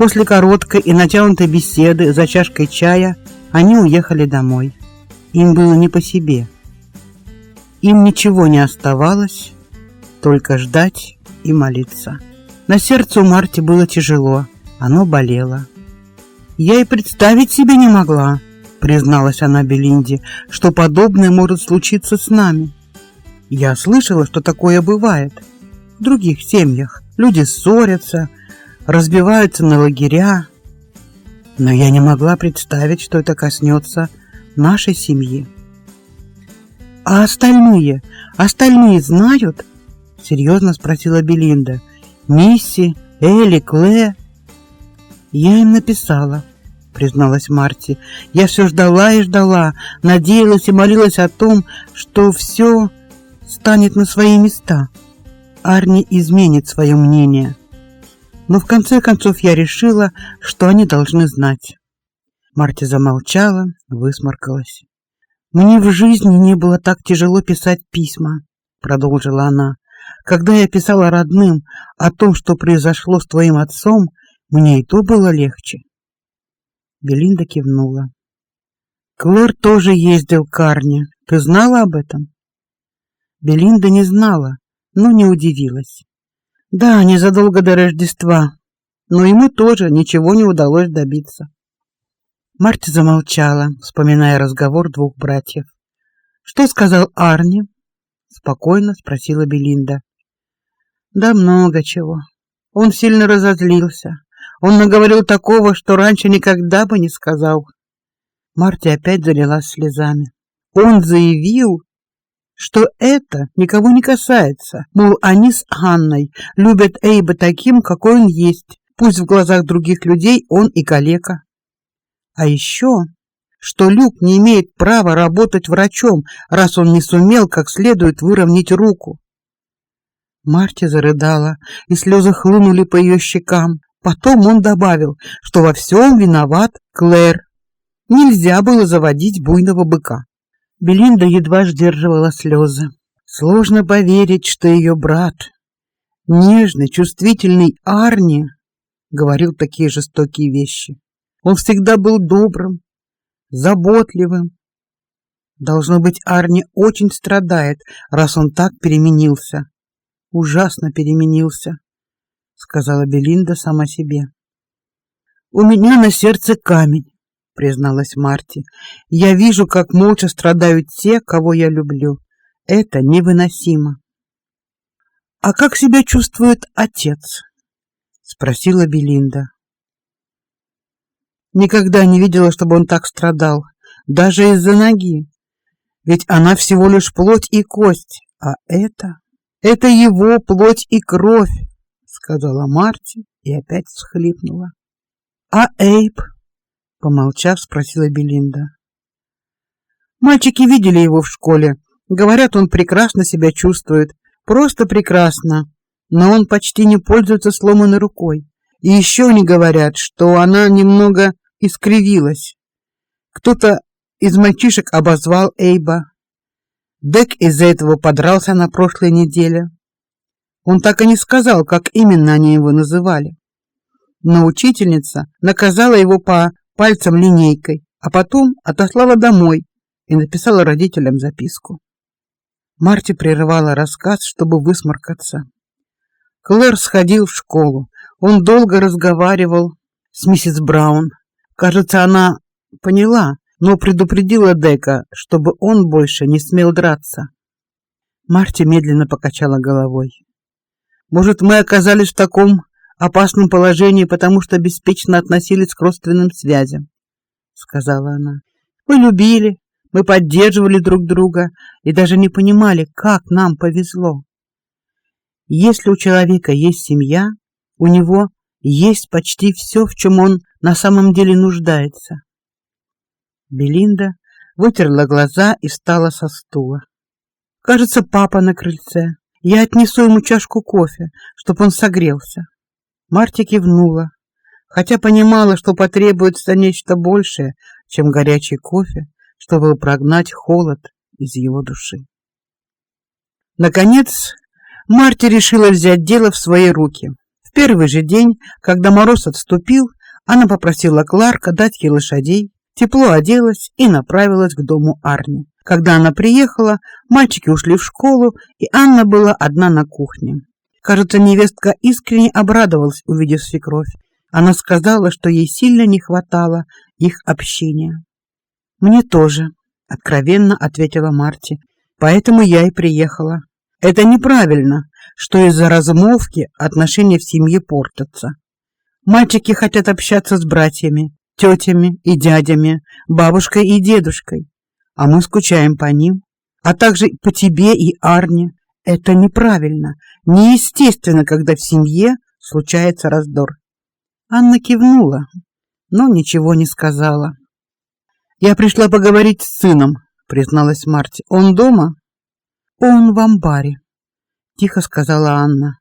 После короткой и натянутой беседы за чашкой чая они уехали домой. Им было не по себе. Им ничего не оставалось, только ждать и молиться. На сердце у Марти было тяжело, оно болело. «Я и представить себе не могла», — призналась она Белинде, «что подобное может случиться с нами. Я слышала, что такое бывает. В других семьях люди ссорятся, разбиваются на лагеря. Но я не могла представить, что это коснется нашей семьи. А остальные, остальные знают? Серьезно спросила Белинда. Мисси, Элли, Клэ. Я им написала, призналась Марти. Я все ждала и ждала, надеялась и молилась о том, что все станет на свои места. Арни изменит свое мнение. Но в конце концов я решила, что они должны знать. Марти замолчала, высморкалась. Мне в жизни не было так тяжело писать письма, продолжила она. Когда я писала родным о том, что произошло с твоим отцом, мне и то было легче. Белинда кивнула. Клэр тоже ездил к Арне. Ты знала об этом? Белинда не знала, но не удивилась. Да, незадолго до Рождества, но ему тоже ничего не удалось добиться. Марти замолчала, вспоминая разговор двух братьев. Что сказал Арни? спокойно спросила Белинда. Да много чего. Он сильно разозлился. Он наговорил такого, что раньше никогда бы не сказал. Марти опять залилась слезами. Он заявил, что это никого не касается. Мол, они с Анной любят Эйба таким, какой он есть. Пусть в глазах других людей он и калека. А еще, что Люк не имеет права работать врачом, раз он не сумел как следует выровнять руку. Марти зарыдала, и слезы хлынули по ее щекам. Потом он добавил, что во всем виноват Клэр. Нельзя было заводить буйного быка. Белинда едва сдерживала слезы. Сложно поверить, что ее брат, нежный, чувствительный Арни, говорил такие жестокие вещи. Он всегда был добрым, заботливым. Должно быть, Арни очень страдает, раз он так переменился. Ужасно переменился, сказала Белинда сама себе. У меня на сердце камень призналась Марти. Я вижу, как молча страдают те, кого я люблю. Это невыносимо. А как себя чувствует отец? спросила Белинда. Никогда не видела, чтобы он так страдал, даже из-за ноги. Ведь она всего лишь плоть и кость, а это это его плоть и кровь, сказала Марти и опять всхлипнула. А Эйб помолчав, спросила Белинда. Мальчики видели его в школе. Говорят, он прекрасно себя чувствует, просто прекрасно. Но он почти не пользуется сломанной рукой. И еще они говорят, что она немного искривилась. Кто-то из мальчишек обозвал Эйба. Дек из-за этого подрался на прошлой неделе. Он так и не сказал, как именно они его называли. Но учительница наказала его по пальцем линейкой, а потом отослала домой и написала родителям записку. Марти прерывала рассказ, чтобы высморкаться. Клэр сходил в школу. Он долго разговаривал с миссис Браун. Кажется, она поняла, но предупредила Дека, чтобы он больше не смел драться. Марти медленно покачала головой. Может, мы оказались в таком опасном положении, потому что беспечно относились к родственным связям, сказала она. Мы любили, мы поддерживали друг друга и даже не понимали, как нам повезло. Если у человека есть семья, у него есть почти все, в чем он на самом деле нуждается. Белинда вытерла глаза и встала со стула. Кажется, папа на крыльце. Я отнесу ему чашку кофе, чтобы он согрелся. Марти кивнула, хотя понимала, что потребуется нечто большее, чем горячий кофе, чтобы прогнать холод из его души. Наконец, Марти решила взять дело в свои руки. В первый же день, когда мороз отступил, она попросила Кларка дать ей лошадей, тепло оделась и направилась к дому Арни. Когда она приехала, мальчики ушли в школу, и Анна была одна на кухне. Кажется, невестка искренне обрадовалась, увидев свекровь. Она сказала, что ей сильно не хватало их общения. Мне тоже, откровенно ответила Марти. Поэтому я и приехала. Это неправильно, что из-за размолвки отношения в семье портятся. Мальчики хотят общаться с братьями, тетями и дядями, бабушкой и дедушкой, а мы скучаем по ним, а также по тебе и Арне. Это неправильно, неестественно, когда в семье случается раздор. Анна кивнула, но ничего не сказала. Я пришла поговорить с сыном, призналась Марти. Он дома? Он в амбаре, тихо сказала Анна.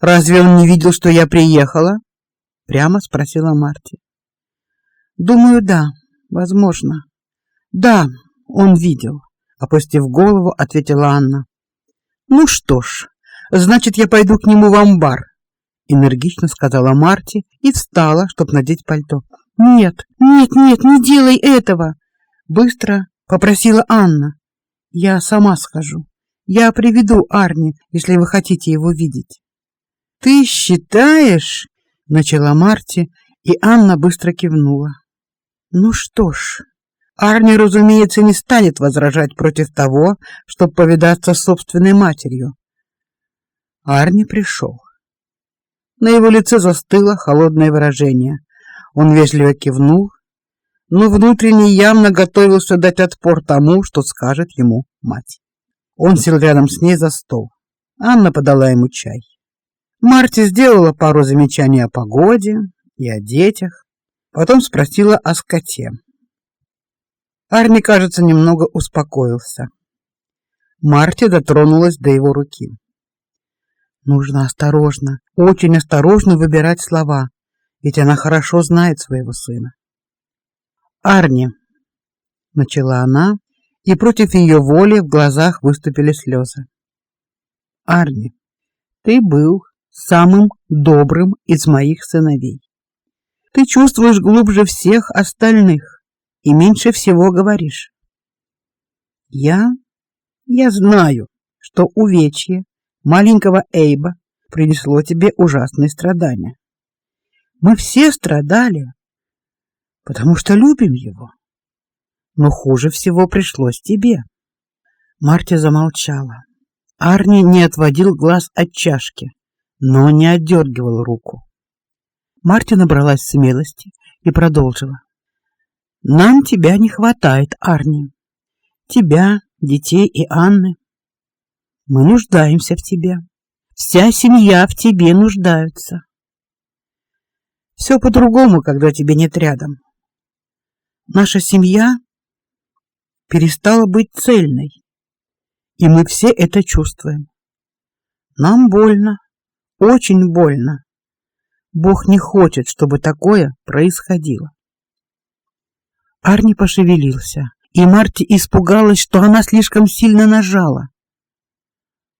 Разве он не видел, что я приехала? прямо спросила Марти. Думаю, да, возможно. Да, он видел, опустив голову, ответила Анна. Ну что ж, значит, я пойду к нему в амбар, энергично сказала Марти и встала, чтобы надеть пальто. Нет, нет, нет, не делай этого, быстро попросила Анна. Я сама схожу. Я приведу Арни, если вы хотите его видеть. Ты считаешь, начала Марти, и Анна быстро кивнула. Ну что ж, Арни, разумеется, не станет возражать против того, чтобы повидаться с собственной матерью. Арни пришел. На его лице застыло холодное выражение. Он вежливо кивнул, но внутренне явно готовился дать отпор тому, что скажет ему мать. Он сел рядом с ней за стол. Анна подала ему чай. Марти сделала пару замечаний о погоде и о детях, потом спросила о скоте. Арни, кажется, немного успокоился. Марти дотронулась до его руки. Нужно осторожно, очень осторожно выбирать слова, ведь она хорошо знает своего сына. Арни, начала она, и против ее воли в глазах выступили слезы. Арни, ты был самым добрым из моих сыновей. Ты чувствуешь глубже всех остальных и меньше всего говоришь. Я я знаю, что увечье маленького Эйба принесло тебе ужасные страдания. Мы все страдали, потому что любим его. Но хуже всего пришлось тебе. Марти замолчала. Арни не отводил глаз от чашки, но не отдергивал руку. Марти набралась смелости и продолжила: нам тебя не хватает, Арни. Тебя, детей и Анны. Мы нуждаемся в тебе. Вся семья в тебе нуждается. Все по-другому, когда тебя нет рядом. Наша семья перестала быть цельной, и мы все это чувствуем. Нам больно, очень больно. Бог не хочет, чтобы такое происходило. Арни пошевелился, и Марти испугалась, что она слишком сильно нажала.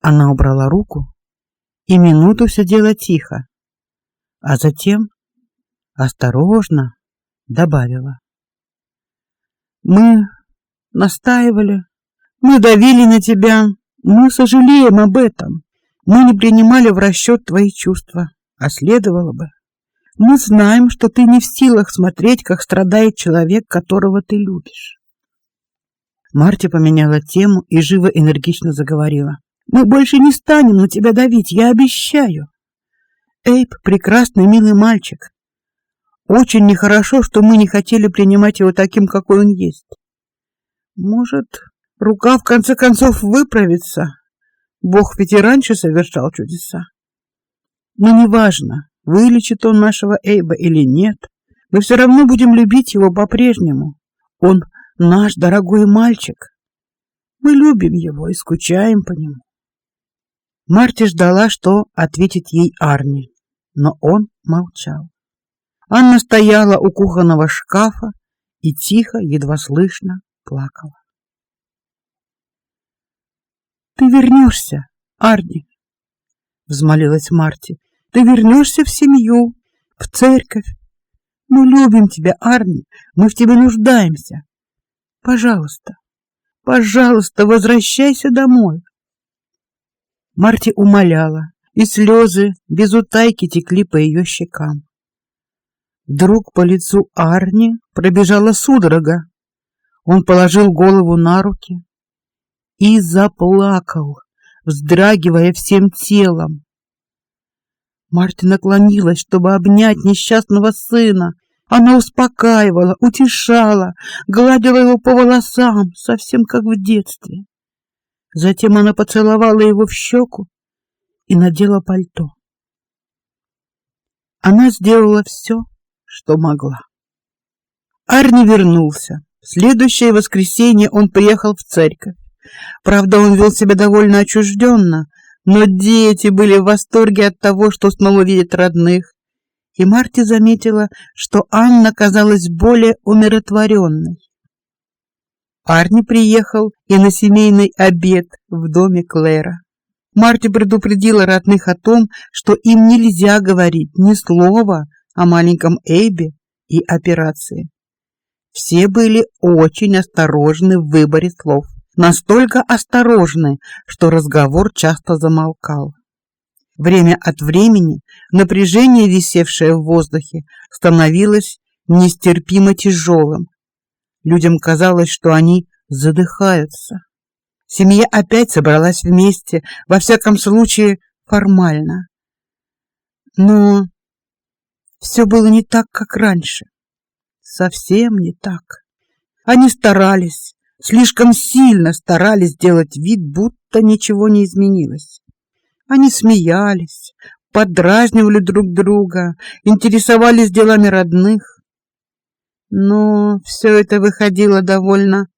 Она убрала руку, и минуту сидела тихо, а затем осторожно добавила: "Мы настаивали, мы давили на тебя, мы сожалеем об этом. Мы не принимали в расчет твои чувства, а следовало бы. Мы знаем, что ты не в силах смотреть, как страдает человек, которого ты любишь. Марти поменяла тему и живо энергично заговорила. Мы больше не станем на тебя давить, я обещаю. Эйп прекрасный, милый мальчик. Очень нехорошо, что мы не хотели принимать его таким, какой он есть. Может, рука в конце концов выправится. Бог ведь и раньше совершал чудеса. Но неважно, вылечит он нашего Эйба или нет, мы все равно будем любить его по-прежнему. Он наш дорогой мальчик. Мы любим его и скучаем по нему. Марти ждала, что ответит ей Арни, но он молчал. Анна стояла у кухонного шкафа и тихо, едва слышно плакала. Ты вернешься, Арни, взмолилась Марти. Ты вернешься в семью, в церковь. Мы любим тебя, Арни. Мы в тебе нуждаемся. Пожалуйста, пожалуйста, возвращайся домой. Марти умоляла, и слезы без утайки текли по ее щекам. Вдруг по лицу Арни пробежала судорога. Он положил голову на руки и заплакал, вздрагивая всем телом. Марти наклонилась, чтобы обнять несчастного сына. Она успокаивала, утешала, гладила его по волосам, совсем как в детстве. Затем она поцеловала его в щеку и надела пальто. Она сделала все, что могла. Арни вернулся. В следующее воскресенье он приехал в церковь. Правда, он вел себя довольно отчужденно, но дети были в восторге от того, что снова видят родных. И Марти заметила, что Анна казалась более умиротворенной. Арни приехал и на семейный обед в доме Клэра. Марти предупредила родных о том, что им нельзя говорить ни слова о маленьком Эйбе и операции. Все были очень осторожны в выборе слов, настолько осторожны, что разговор часто замолкал. Время от времени напряжение, висевшее в воздухе, становилось нестерпимо тяжелым. Людям казалось, что они задыхаются. Семья опять собралась вместе, во всяком случае, формально. Но все было не так, как раньше. Совсем не так. Они старались, слишком сильно старались сделать вид, будто ничего не изменилось. Они смеялись, подразнивали друг друга, интересовались делами родных. Но все это выходило довольно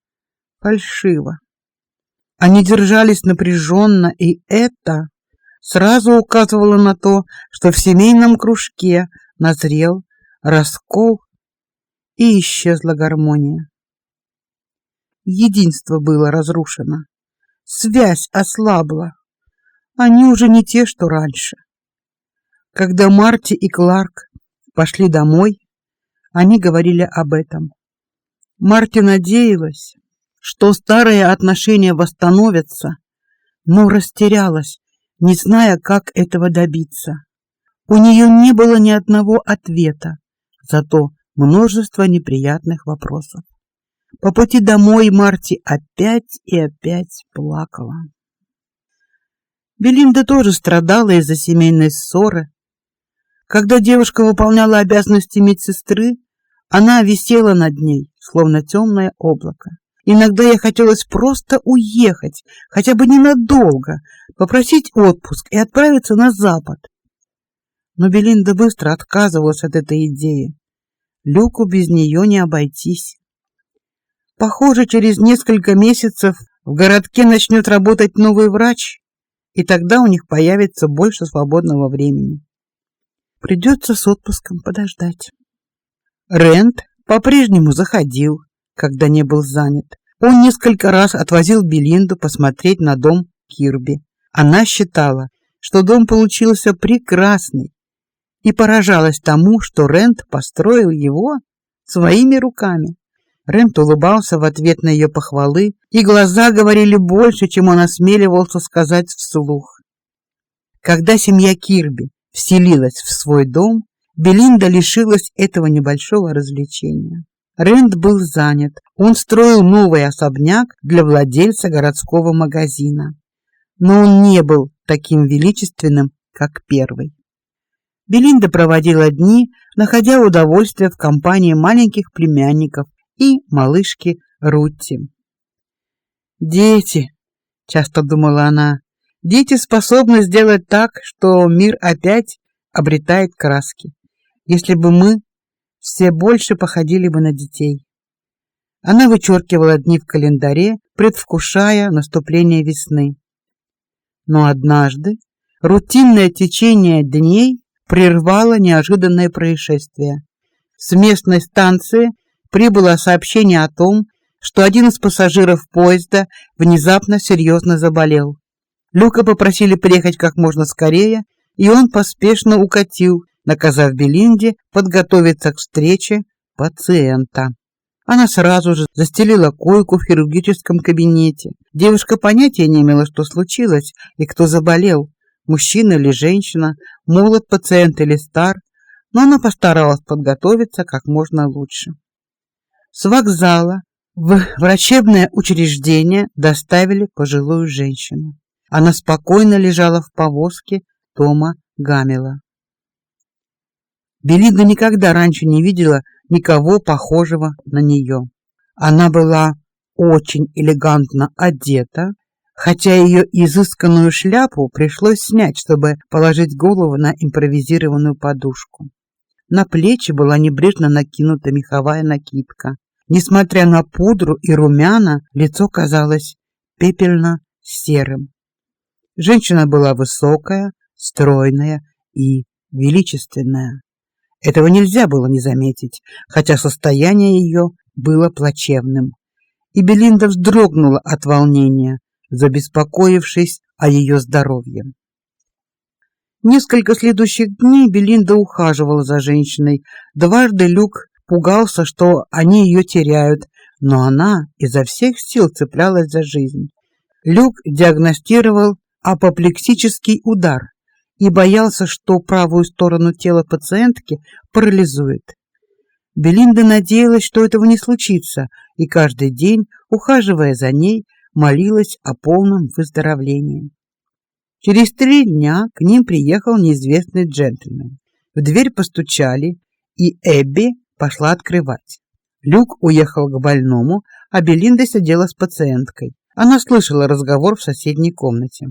фальшиво. Они держались напряженно, и это сразу указывало на то, что в семейном кружке назрел раскол и исчезла гармония. Единство было разрушено, связь ослабла. Они уже не те, что раньше. Когда Марти и Кларк пошли домой, они говорили об этом. Марти надеялась, что старые отношения восстановятся, но растерялась, не зная, как этого добиться. У нее не было ни одного ответа, зато множество неприятных вопросов. По пути домой Марти опять и опять плакала. Белинда тоже страдала из-за семейной ссоры. Когда девушка выполняла обязанности медсестры, она висела над ней, словно темное облако. Иногда я хотелось просто уехать, хотя бы ненадолго, попросить отпуск и отправиться на запад. Но Белинда быстро отказывалась от этой идеи. Люку без нее не обойтись. Похоже, через несколько месяцев в городке начнет работать новый врач, и тогда у них появится больше свободного времени. Придется с отпуском подождать. Рент по-прежнему заходил, когда не был занят. Он несколько раз отвозил Белинду посмотреть на дом Кирби. Она считала, что дом получился прекрасный, и поражалась тому, что Рент построил его своими руками. Рент улыбался в ответ на ее похвалы, и глаза говорили больше, чем он осмеливался сказать вслух. Когда семья Кирби вселилась в свой дом, Белинда лишилась этого небольшого развлечения. Рент был занят. Он строил новый особняк для владельца городского магазина. Но он не был таким величественным, как первый. Белинда проводила дни, находя удовольствие в компании маленьких племянников и малышки Рутти. Дети, часто думала она. Дети способны сделать так, что мир опять обретает краски. Если бы мы все больше походили бы на детей. Она вычеркивала дни в календаре, предвкушая наступление весны. Но однажды рутинное течение дней прервало неожиданное происшествие. С местной станции прибыло сообщение о том, что один из пассажиров поезда внезапно серьезно заболел. Люка попросили приехать как можно скорее, и он поспешно укатил, наказав Белинде подготовиться к встрече пациента. Она сразу же застелила койку в хирургическом кабинете. Девушка понятия не имела, что случилось и кто заболел, мужчина или женщина, молод пациент или стар, но она постаралась подготовиться как можно лучше. С вокзала в врачебное учреждение доставили пожилую женщину. Она спокойно лежала в повозке Тома Гамела. Белинда никогда раньше не видела никого похожего на нее. Она была очень элегантно одета, хотя ее изысканную шляпу пришлось снять, чтобы положить голову на импровизированную подушку. На плечи была небрежно накинута меховая накидка. Несмотря на пудру и румяна, лицо казалось пепельно-серым. Женщина была высокая, стройная и величественная. Этого нельзя было не заметить, хотя состояние ее было плачевным. И Белинда вздрогнула от волнения, забеспокоившись о ее здоровье. Несколько следующих дней Белинда ухаживала за женщиной. Дважды Люк пугался, что они ее теряют, но она изо всех сил цеплялась за жизнь. Люк диагностировал апоплексический удар и боялся, что правую сторону тела пациентки парализует. Белинда надеялась, что этого не случится, и каждый день, ухаживая за ней, молилась о полном выздоровлении. Через три дня к ним приехал неизвестный джентльмен. В дверь постучали, и Эбби пошла открывать. Люк уехал к больному, а Белинда сидела с пациенткой. Она слышала разговор в соседней комнате.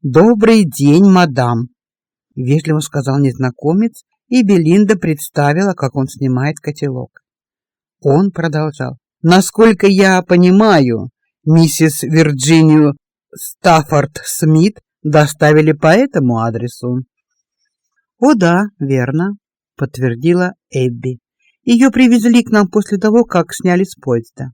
Добрый день, мадам, вежливо сказал незнакомец, и Белинда представила, как он снимает котелок. Он продолжал: "Насколько я понимаю, миссис Вирджинию Стаффорд Смит доставили по этому адресу. О да, верно, подтвердила Эбби. Ее привезли к нам после того, как сняли с поезда.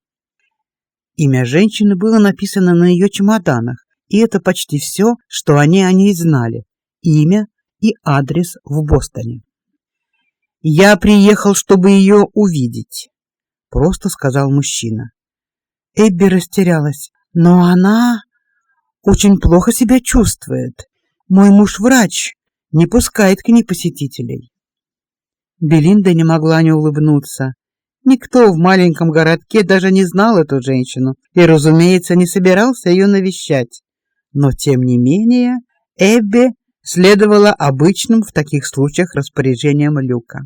Имя женщины было написано на ее чемоданах, и это почти все, что они о ней знали: имя и адрес в Бостоне. Я приехал, чтобы ее увидеть, просто сказал мужчина. Эбби растерялась. Но она очень плохо себя чувствует. Мой муж врач, не пускает к ней посетителей. Белинда не могла не улыбнуться. Никто в маленьком городке даже не знал эту женщину и, разумеется, не собирался ее навещать. Но тем не менее, Эбби следовала обычным в таких случаях распоряжениям Люка.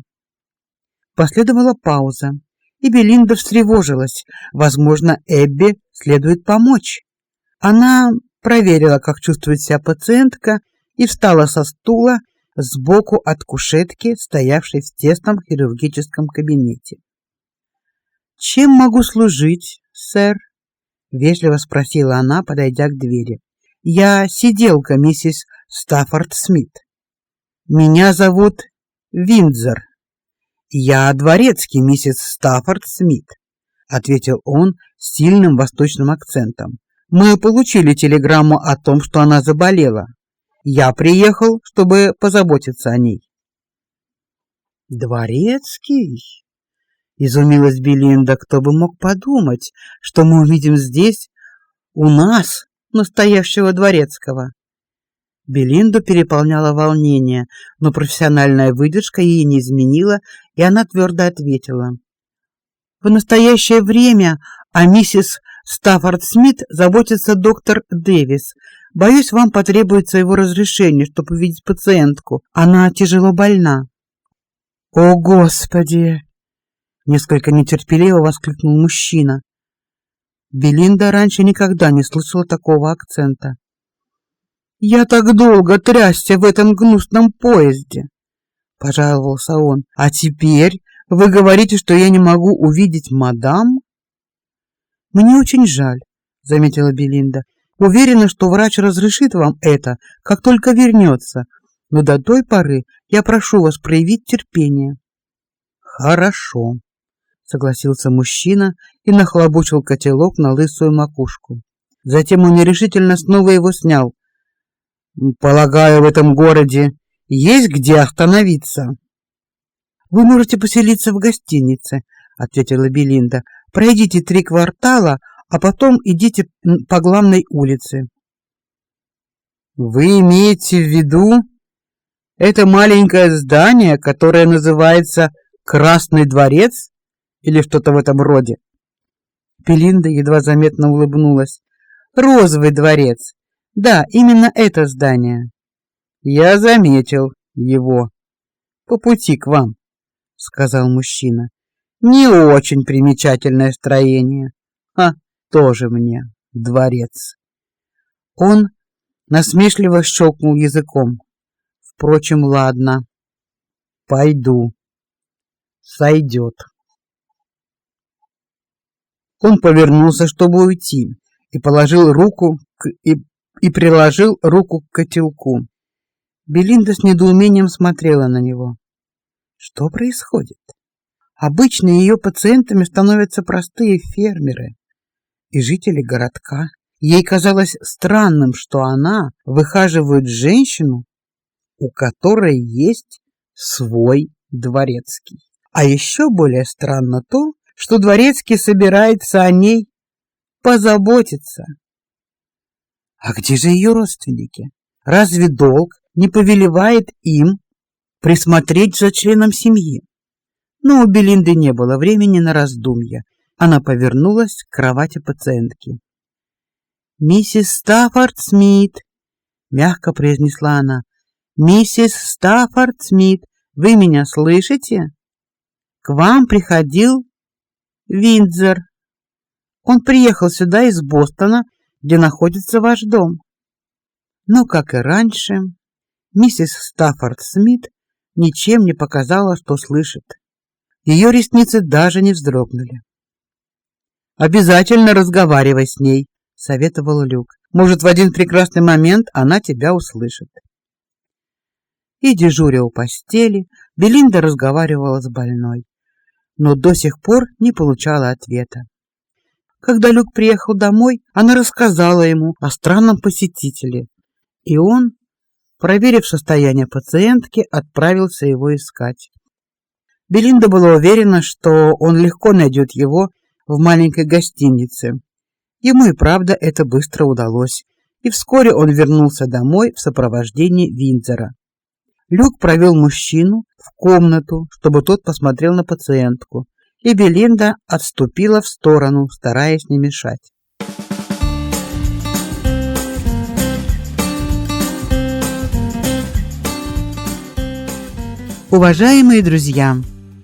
Последовала пауза и Белинда встревожилась. Возможно, Эбби следует помочь. Она проверила, как чувствует себя пациентка, и встала со стула сбоку от кушетки, стоявшей в тесном хирургическом кабинете. Чем могу служить, сэр? вежливо спросила она, подойдя к двери. Я сиделка миссис Стаффорд Смит. Меня зовут Виндзор. Я дворецкий миссис Стаффорд Смит, ответил он с сильным восточным акцентом. Мы получили телеграмму о том, что она заболела. Я приехал, чтобы позаботиться о ней. Дворецкий? Изумилась Белинда, кто бы мог подумать, что мы увидим здесь у нас настоящего дворецкого. Белинду переполняло волнение, но профессиональная выдержка ей не изменила, и она твердо ответила: "В настоящее время о миссис Стаффорд Смит заботится доктор Дэвис. Боюсь, вам потребуется его разрешение, чтобы увидеть пациентку. Она тяжело больна". "О, господи!" несколько нетерпеливо воскликнул мужчина. Белинда раньше никогда не слышала такого акцента. Я так долго трясся в этом гнусном поезде. пожаловался он. А теперь вы говорите, что я не могу увидеть мадам? Мне очень жаль, заметила Белинда. Уверена, что врач разрешит вам это, как только вернется. Но до той поры я прошу вас проявить терпение. Хорошо, согласился мужчина и нахлобучил котелок на лысую макушку. Затем он нерешительно снова его снял. Полагаю, в этом городе есть где остановиться. Вы можете поселиться в гостинице, ответила Белинда. Пройдите три квартала, а потом идите по главной улице. Вы имеете в виду это маленькое здание, которое называется Красный дворец или что-то в этом роде? Белинда едва заметно улыбнулась. Розовый дворец. Да, именно это здание. Я заметил его по пути к вам, сказал мужчина. Не очень примечательное строение. А, тоже мне дворец. Он насмешливо щелкнул языком. Впрочем, ладно. Пойду. Сойдет. Он повернулся, чтобы уйти, и положил руку к и, и приложил руку к котелку. Белинда с недоумением смотрела на него. Что происходит? Обычно ее пациентами становятся простые фермеры и жители городка. Ей казалось странным, что она выхаживает женщину, у которой есть свой дворецкий. А еще более странно то, что дворецкий собирается о ней позаботиться. А где же ее родственники? Разве долг не повелевает им присмотреть за членом семьи? Но у Белинды не было времени на раздумья. Она повернулась к кровати пациентки. «Миссис Стаффорд Смит», — мягко произнесла она, — «миссис Стаффорд Смит, вы меня слышите? К вам приходил Виндзор. Он приехал сюда из Бостона, где находится ваш дом». Но, как и раньше, миссис Стаффорд Смит ничем не показала, что слышит. Ее ресницы даже не вздрогнули. Обязательно разговаривай с ней, советовал Люк. Может, в один прекрасный момент она тебя услышит. И дежуря у постели, Белинда разговаривала с больной, но до сих пор не получала ответа. Когда Люк приехал домой, она рассказала ему о странном посетителе, и он, проверив состояние пациентки, отправился его искать. Белинда была уверена, что он легко найдет его в маленькой гостинице. Ему и правда это быстро удалось, и вскоре он вернулся домой в сопровождении Винзера. Люк провел мужчину в комнату, чтобы тот посмотрел на пациентку, и Белинда отступила в сторону, стараясь не мешать. Уважаемые друзья,